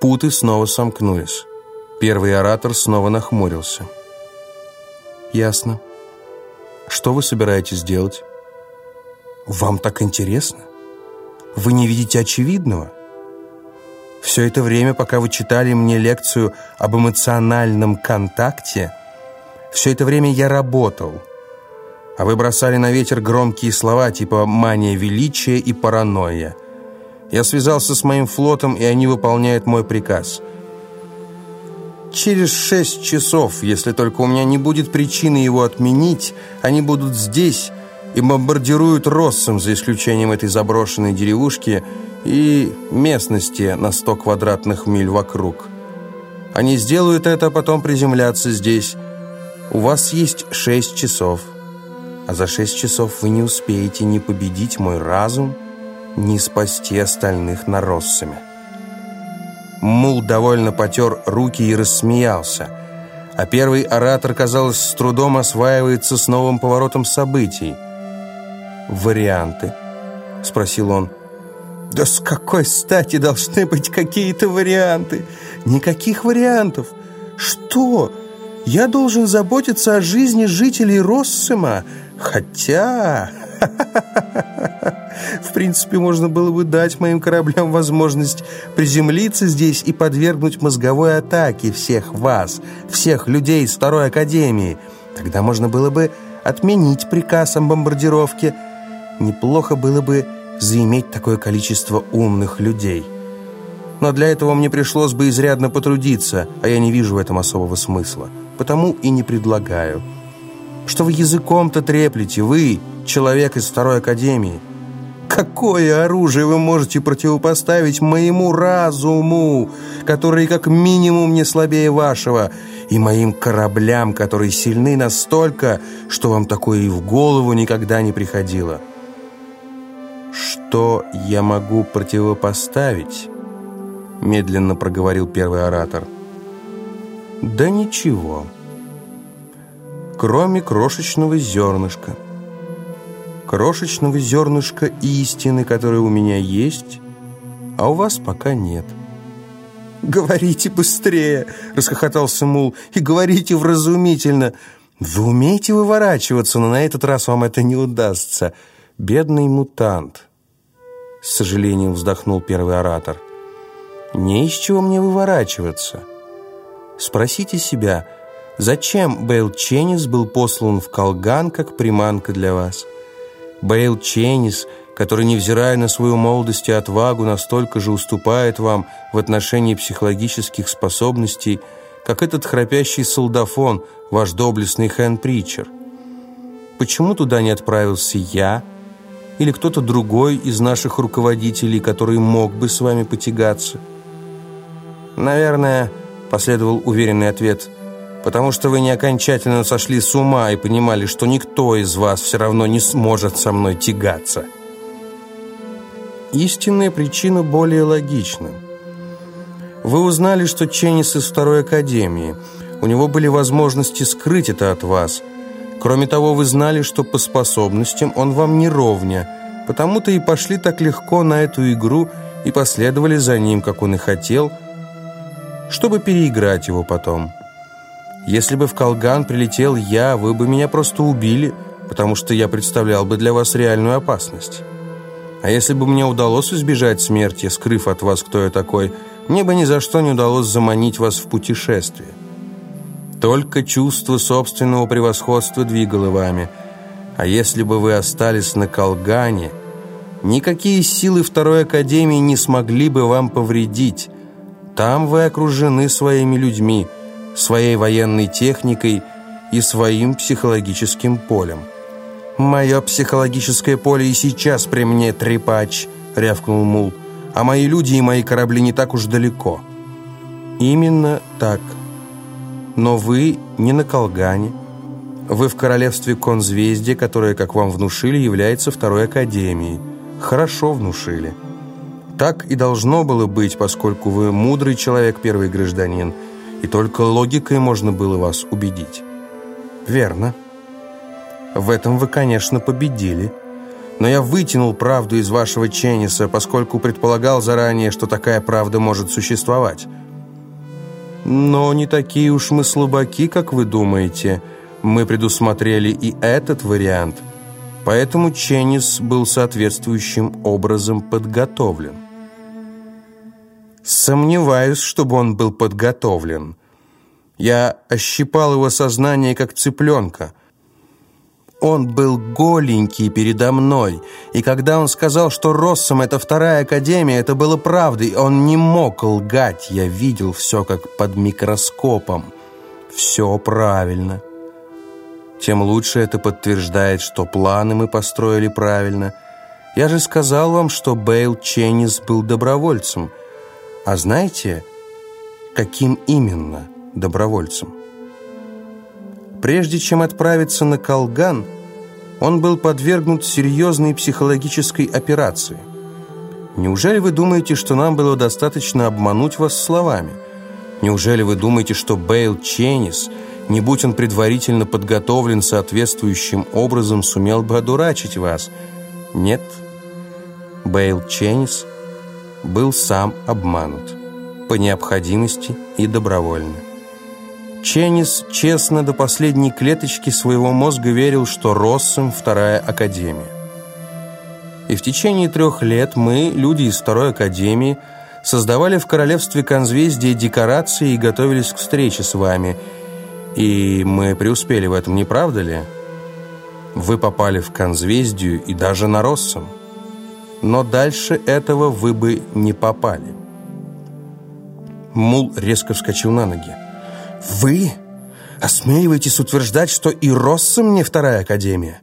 Путы снова сомкнулись. Первый оратор снова нахмурился. «Ясно. Что вы собираетесь делать? Вам так интересно? Вы не видите очевидного? Все это время, пока вы читали мне лекцию об эмоциональном контакте, все это время я работал, а вы бросали на ветер громкие слова типа «мания величия» и «паранойя». Я связался с моим флотом, и они выполняют мой приказ. Через шесть часов, если только у меня не будет причины его отменить, они будут здесь и бомбардируют Россом, за исключением этой заброшенной деревушки и местности на сто квадратных миль вокруг. Они сделают это, а потом приземлятся здесь. У вас есть шесть часов, а за шесть часов вы не успеете ни победить мой разум, не спасти остальных нароссами. Мул довольно потер руки и рассмеялся, а первый оратор, казалось, с трудом осваивается с новым поворотом событий. «Варианты?» — спросил он. «Да с какой стати должны быть какие-то варианты? Никаких вариантов! Что? Я должен заботиться о жизни жителей Россема, хотя...» В принципе, можно было бы дать моим кораблям возможность приземлиться здесь и подвергнуть мозговой атаке всех вас, всех людей из Второй Академии. Тогда можно было бы отменить приказ о бомбардировке. Неплохо было бы заиметь такое количество умных людей. Но для этого мне пришлось бы изрядно потрудиться, а я не вижу в этом особого смысла. Потому и не предлагаю. Что вы языком-то треплете, вы, человек из Второй Академии? Какое оружие вы можете противопоставить моему разуму, который как минимум не слабее вашего, и моим кораблям, которые сильны настолько, что вам такое и в голову никогда не приходило? Что я могу противопоставить? Медленно проговорил первый оратор. Да ничего. Кроме крошечного зернышка – крошечного зернышка истины, которое у меня есть, а у вас пока нет. «Говорите быстрее!» — расхохотался Мул. «И говорите вразумительно. Вы умеете выворачиваться, но на этот раз вам это не удастся. Бедный мутант!» С сожалением вздохнул первый оратор. «Не из чего мне выворачиваться. Спросите себя, зачем Бейл Ченнис был послан в Колган как приманка для вас?» Бейл Ченнис, который, невзирая на свою молодость и отвагу, настолько же уступает вам в отношении психологических способностей, как этот храпящий солдафон, ваш доблестный Хэн Притчер. Почему туда не отправился я или кто-то другой из наших руководителей, который мог бы с вами потягаться? Наверное, последовал уверенный ответ – потому что вы не окончательно сошли с ума и понимали, что никто из вас все равно не сможет со мной тягаться. Истинная причина более логична. Вы узнали, что Ченнис из второй академии. У него были возможности скрыть это от вас. Кроме того, вы знали, что по способностям он вам не ровня, потому-то и пошли так легко на эту игру и последовали за ним, как он и хотел, чтобы переиграть его потом. Если бы в Колган прилетел я, вы бы меня просто убили, потому что я представлял бы для вас реальную опасность. А если бы мне удалось избежать смерти, скрыв от вас, кто я такой, мне бы ни за что не удалось заманить вас в путешествие. Только чувство собственного превосходства двигало вами. А если бы вы остались на Колгане, никакие силы Второй Академии не смогли бы вам повредить. Там вы окружены своими людьми – своей военной техникой и своим психологическим полем. «Мое психологическое поле и сейчас при мне, трепач!» — рявкнул Мул. «А мои люди и мои корабли не так уж далеко». «Именно так. Но вы не на Колгане. Вы в королевстве Конзвездия, которое, как вам внушили, является второй академией. Хорошо внушили. Так и должно было быть, поскольку вы мудрый человек, первый гражданин» и только логикой можно было вас убедить. Верно. В этом вы, конечно, победили. Но я вытянул правду из вашего Ченниса, поскольку предполагал заранее, что такая правда может существовать. Но не такие уж мы слабаки, как вы думаете. Мы предусмотрели и этот вариант. Поэтому Ченнис был соответствующим образом подготовлен. Сомневаюсь, чтобы он был подготовлен. Я ощипал его сознание, как цыпленка. Он был голенький передо мной, и когда он сказал, что Россом — это вторая академия, это было правдой. Он не мог лгать, я видел все как под микроскопом. Все правильно. Тем лучше это подтверждает, что планы мы построили правильно. Я же сказал вам, что Бейл Ченнис был добровольцем. А знаете, каким именно добровольцем? Прежде чем отправиться на Колган, он был подвергнут серьезной психологической операции. Неужели вы думаете, что нам было достаточно обмануть вас словами? Неужели вы думаете, что Бейл Ченнис, не будь он предварительно подготовлен соответствующим образом, сумел бы одурачить вас? Нет. Бейл Ченнис был сам обманут по необходимости и добровольно. Ченнис честно до последней клеточки своего мозга верил, что Россом вторая академия. И в течение трех лет мы, люди из второй академии, создавали в королевстве Конзвездия декорации и готовились к встрече с вами. И мы преуспели в этом, не правда ли? Вы попали в Конзвездию и даже на Россом. Но дальше этого вы бы не попали. Мул резко вскочил на ноги. Вы осмеиваетесь утверждать, что и Россом не вторая академия?